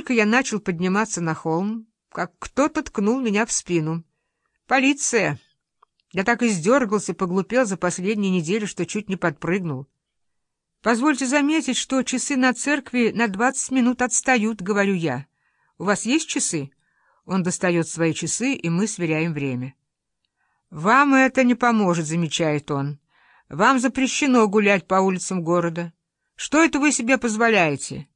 только я начал подниматься на холм, как кто-то ткнул меня в спину. «Полиция!» Я так издергался, поглупел за последние недели, что чуть не подпрыгнул. «Позвольте заметить, что часы на церкви на двадцать минут отстают», — говорю я. «У вас есть часы?» Он достает свои часы, и мы сверяем время. «Вам это не поможет», — замечает он. «Вам запрещено гулять по улицам города. Что это вы себе позволяете?»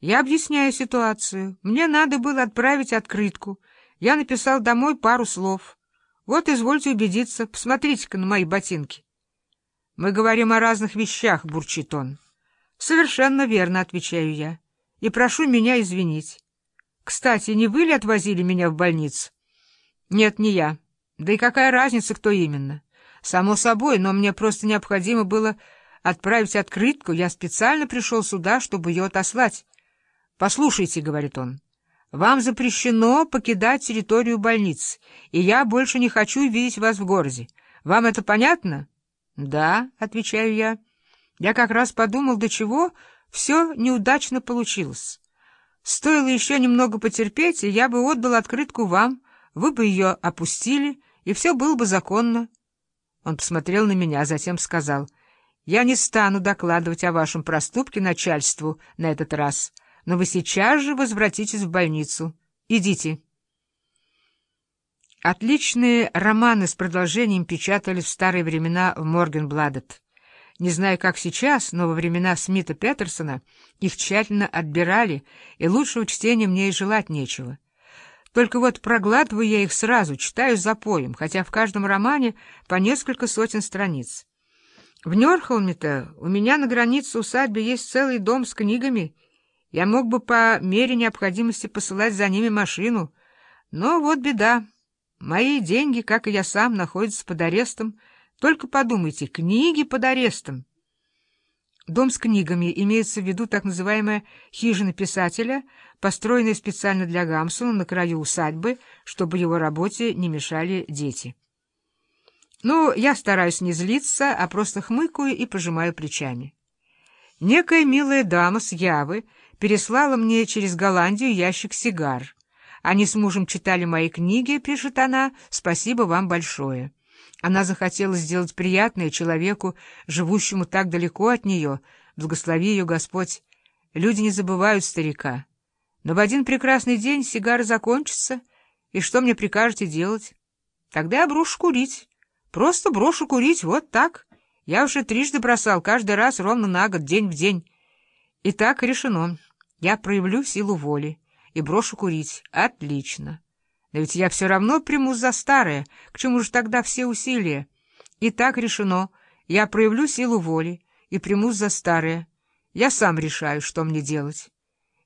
Я объясняю ситуацию. Мне надо было отправить открытку. Я написал домой пару слов. Вот, извольте убедиться, посмотрите-ка на мои ботинки. Мы говорим о разных вещах, бурчит он. Совершенно верно, отвечаю я. И прошу меня извинить. Кстати, не вы ли отвозили меня в больницу? Нет, не я. Да и какая разница, кто именно? Само собой, но мне просто необходимо было отправить открытку. Я специально пришел сюда, чтобы ее отослать. «Послушайте», — говорит он, — «вам запрещено покидать территорию больницы, и я больше не хочу видеть вас в городе. Вам это понятно?» «Да», — отвечаю я. «Я как раз подумал, до чего все неудачно получилось. Стоило еще немного потерпеть, и я бы отдал открытку вам, вы бы ее опустили, и все было бы законно». Он посмотрел на меня, а затем сказал, «Я не стану докладывать о вашем проступке начальству на этот раз» но вы сейчас же возвратитесь в больницу. Идите. Отличные романы с продолжением печатали в старые времена в Моргенбладет. Не знаю, как сейчас, но во времена Смита Петерсона их тщательно отбирали, и лучшего чтения мне и желать нечего. Только вот проглатываю я их сразу, читаю запоем, хотя в каждом романе по несколько сотен страниц. В Нёрхолме-то у меня на границе усадьбы есть целый дом с книгами — я мог бы по мере необходимости посылать за ними машину, но вот беда. Мои деньги, как и я сам, находятся под арестом. Только подумайте, книги под арестом. Дом с книгами имеется в виду так называемая хижина писателя, построенная специально для Гамсона на краю усадьбы, чтобы его работе не мешали дети. Ну, я стараюсь не злиться, а просто хмыкаю и пожимаю плечами. Некая милая дама с Явы переслала мне через Голландию ящик сигар. Они с мужем читали мои книги, пишет она, спасибо вам большое. Она захотела сделать приятное человеку, живущему так далеко от нее, благослови ее Господь. Люди не забывают старика. Но в один прекрасный день сигары закончатся, и что мне прикажете делать? Тогда я брошу курить. Просто брошу курить, вот так. Я уже трижды бросал, каждый раз ровно на год, день в день. И так решено. Я проявлю силу воли и брошу курить. Отлично. Но ведь я все равно примусь за старое. К чему же тогда все усилия? И так решено. Я проявлю силу воли и примусь за старое. Я сам решаю, что мне делать.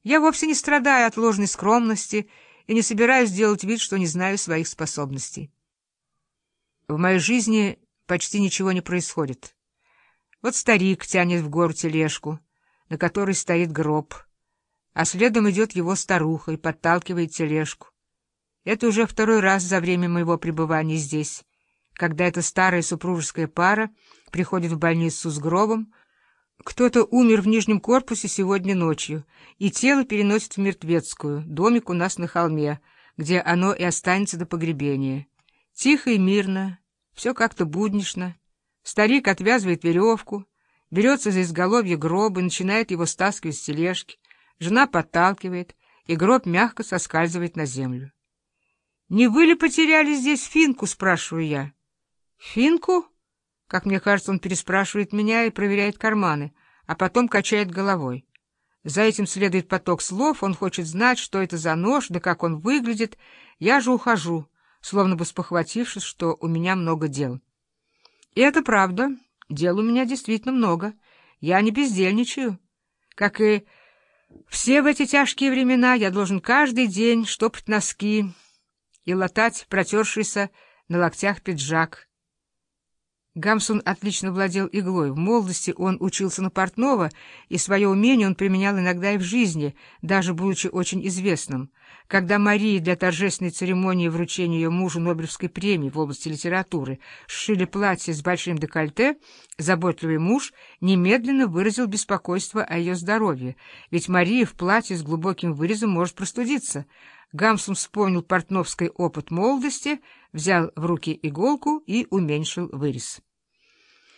Я вовсе не страдаю от ложной скромности и не собираюсь делать вид, что не знаю своих способностей. В моей жизни почти ничего не происходит. Вот старик тянет в гору тележку, на которой стоит гроб — а следом идет его старуха и подталкивает тележку. Это уже второй раз за время моего пребывания здесь, когда эта старая супружеская пара приходит в больницу с гробом, кто-то умер в нижнем корпусе сегодня ночью, и тело переносит в мертвецкую, домик у нас на холме, где оно и останется до погребения. Тихо и мирно, все как-то буднично. Старик отвязывает веревку, берется за изголовье гроба и начинает его стаскивать с тележки. Жена подталкивает, и гроб мягко соскальзывает на землю. «Не вы ли потеряли здесь финку?» — спрашиваю я. «Финку?» Как мне кажется, он переспрашивает меня и проверяет карманы, а потом качает головой. За этим следует поток слов, он хочет знать, что это за нож, да как он выглядит. Я же ухожу, словно бы спохватившись, что у меня много дел. И это правда, дел у меня действительно много. Я не бездельничаю, как и все в эти тяжкие времена я должен каждый день штопать носки и латать протершийся на локтях пиджак. Гамсун отлично владел иглой. В молодости он учился на портного, и свое умение он применял иногда и в жизни, даже будучи очень известным. Когда Марии для торжественной церемонии вручения ее мужу Нобелевской премии в области литературы сшили платье с большим декольте, заботливый муж немедленно выразил беспокойство о ее здоровье, ведь Мария в платье с глубоким вырезом может простудиться. Гамсун вспомнил портновский опыт молодости, взял в руки иголку и уменьшил вырез.